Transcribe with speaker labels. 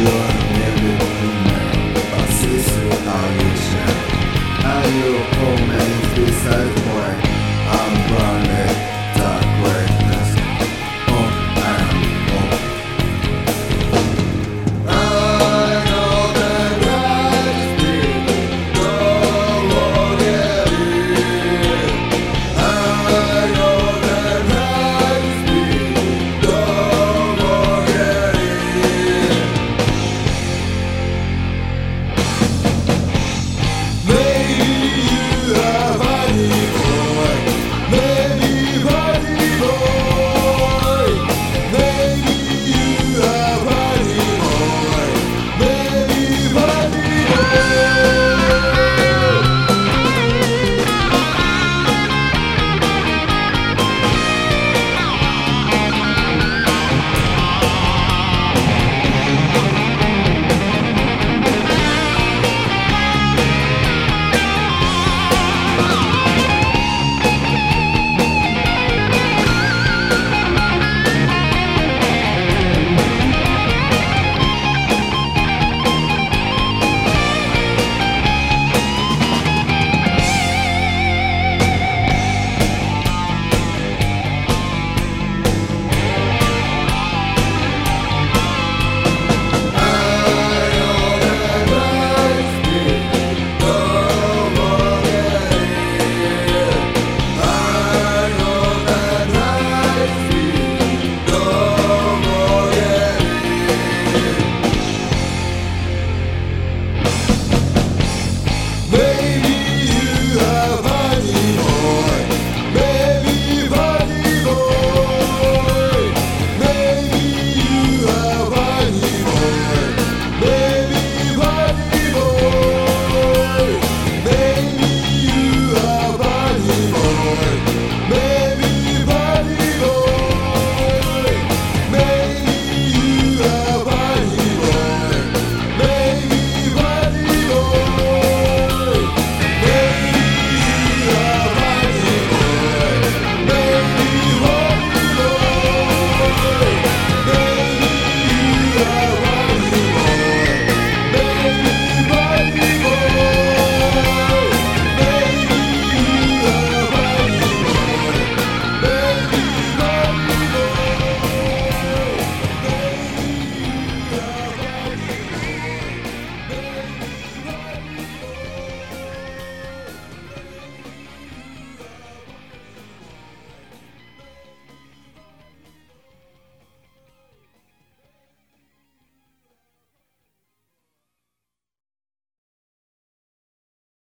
Speaker 1: You're